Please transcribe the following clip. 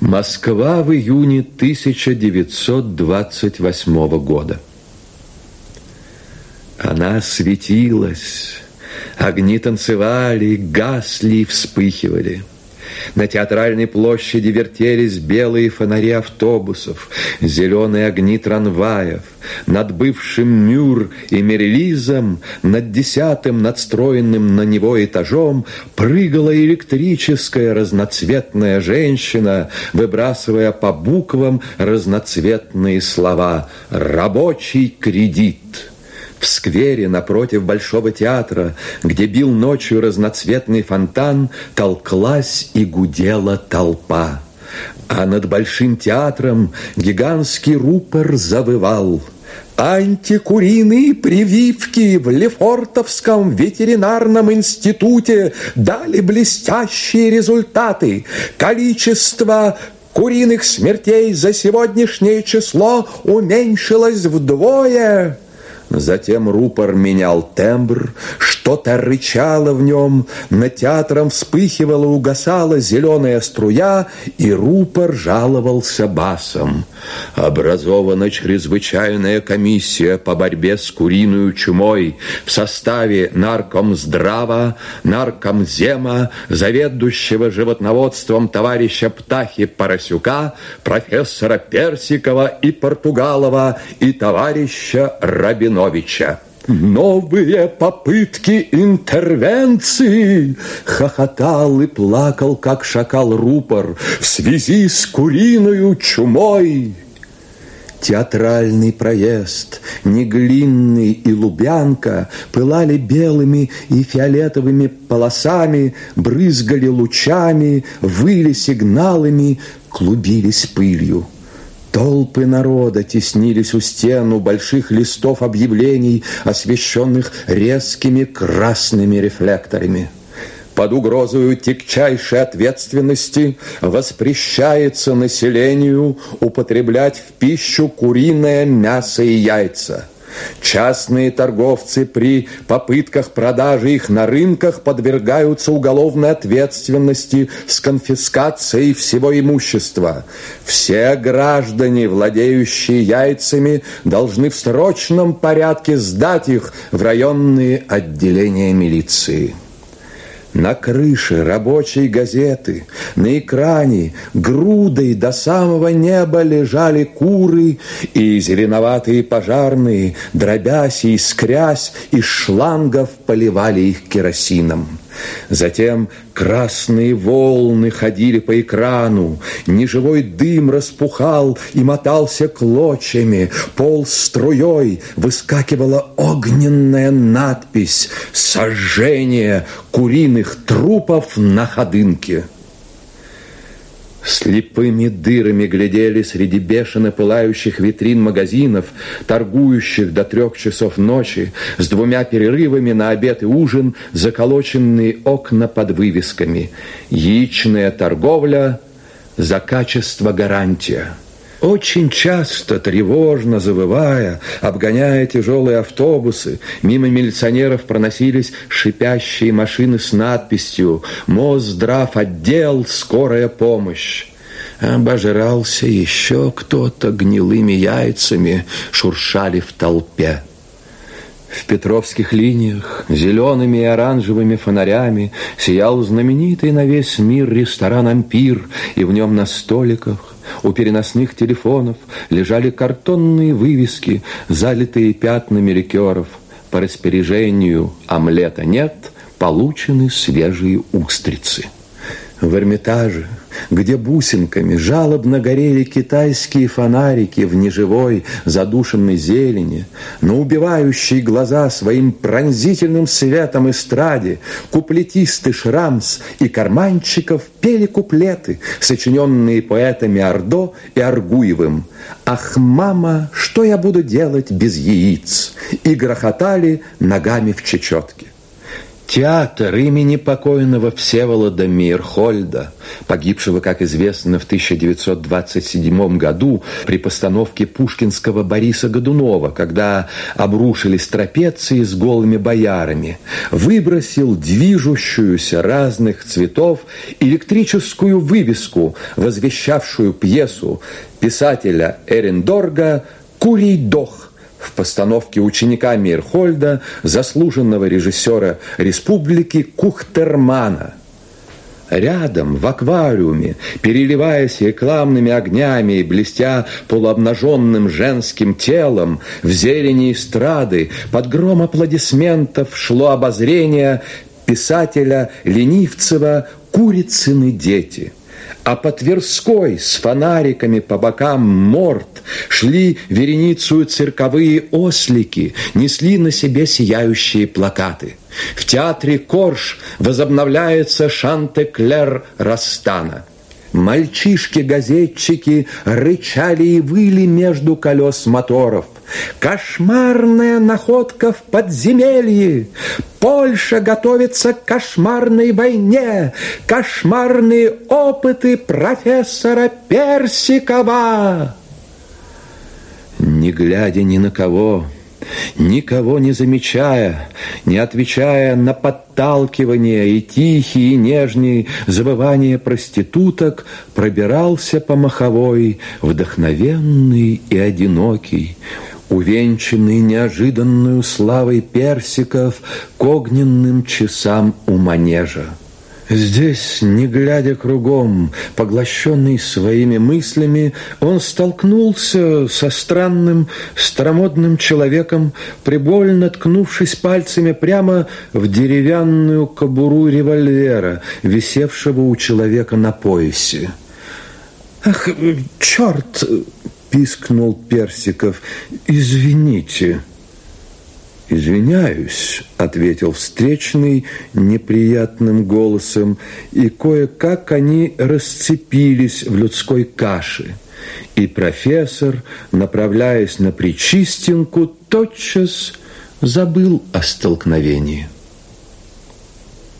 Москва в июне 1928 года. Она светилась, огни танцевали, гасли и вспыхивали – на театральной площади вертелись белые фонари автобусов, зеленые огни трамваев. Над бывшим Мюр и Мерлизом, над десятым надстроенным на него этажом прыгала электрическая разноцветная женщина, выбрасывая по буквам разноцветные слова «Рабочий кредит». В сквере напротив Большого театра, где бил ночью разноцветный фонтан, толклась и гудела толпа. А над Большим театром гигантский рупор завывал – Антикуриные прививки в Лефортовском ветеринарном институте дали блестящие результаты. Количество куриных смертей за сегодняшнее число уменьшилось вдвое. Затем рупор менял тембр, что-то рычало в нем, над театром вспыхивала, угасала зеленая струя, и рупор жаловался басом. Образована чрезвычайная комиссия по борьбе с куриной чумой в составе наркомздрава, наркомзема, заведующего животноводством товарища Птахи Поросюка, профессора Персикова и Португалова и товарища Рабиновича. Новые попытки интервенции Хохотал и плакал, как шакал рупор В связи с куриную чумой Театральный проезд, Неглинный и Лубянка Пылали белыми и фиолетовыми полосами, Брызгали лучами, выли сигналами, Клубились пылью. Толпы народа теснились у стен у больших листов объявлений, освещенных резкими красными рефлекторами. Под угрозою тягчайшей ответственности воспрещается населению употреблять в пищу куриное мясо и яйца – Частные торговцы при попытках продажи их на рынках подвергаются уголовной ответственности с конфискацией всего имущества. Все граждане, владеющие яйцами, должны в срочном порядке сдать их в районные отделения милиции. На крыше рабочей газеты, на экране грудой до самого неба лежали куры, и зеленоватые пожарные, дробясь и искрясь, из шлангов поливали их керосином. Затем красные волны ходили по экрану, неживой дым распухал и мотался клочьями, пол струей выскакивала огненная надпись «Сожжение куриных трупов на ходынке». Слепыми дырами глядели среди бешено пылающих витрин магазинов, торгующих до трех часов ночи, с двумя перерывами на обед и ужин, заколоченные окна под вывесками. Яичная торговля за качество гарантия. Очень часто, тревожно завывая, обгоняя тяжелые автобусы, мимо милиционеров проносились шипящие машины с надписью «Мосздрав отдел, скорая помощь». Обожрался еще кто-то гнилыми яйцами, шуршали в толпе. В петровских линиях зелеными и оранжевыми фонарями сиял знаменитый на весь мир ресторан «Ампир», и в нем на столиках у переносных телефонов лежали картонные вывески, залитые пятнами ликеров. По распоряжению омлета нет, получены свежие устрицы. В Эрмитаже где бусинками жалобно горели китайские фонарики в неживой задушенной зелени, на убивающие глаза своим пронзительным светом эстраде куплетисты Шрамс и Карманчиков пели куплеты, сочиненные поэтами Ордо и Аргуевым. «Ах, мама, что я буду делать без яиц?» и грохотали ногами в чечетке. Театр имени покойного Всеволода Мейерхольда, погибшего, как известно, в 1927 году при постановке пушкинского Бориса Годунова, когда обрушились трапеции с голыми боярами, выбросил движущуюся разных цветов электрическую вывеску, возвещавшую пьесу писателя Эрендорга «Курий дох», в постановке ученика Мирхольда, заслуженного режиссера республики Кухтермана. Рядом, в аквариуме, переливаясь рекламными огнями и блестя полуобнаженным женским телом, в зелени эстрады, под гром аплодисментов шло обозрение писателя Ленивцева «Курицыны дети» а по Тверской с фонариками по бокам морд шли вереницу цирковые ослики, несли на себе сияющие плакаты. В театре Корж возобновляется Шантеклер Растана. Мальчишки-газетчики рычали и выли между колес моторов. Кошмарная находка в подземелье. Польша готовится к кошмарной войне. Кошмарные опыты профессора Персикова. Не глядя ни на кого, никого не замечая, не отвечая на подталкивания и тихие, и нежные завывания проституток, пробирался по маховой, вдохновенный и одинокий, увенчанный неожиданную славой персиков к огненным часам у манежа. Здесь, не глядя кругом, поглощенный своими мыслями, он столкнулся со странным, старомодным человеком, прибольно ткнувшись пальцами прямо в деревянную кобуру револьвера, висевшего у человека на поясе. «Ах, черт!» — пискнул Персиков. «Извините». «Извиняюсь», — ответил встречный неприятным голосом, и кое-как они расцепились в людской каше. И профессор, направляясь на Причистинку, тотчас забыл о столкновении.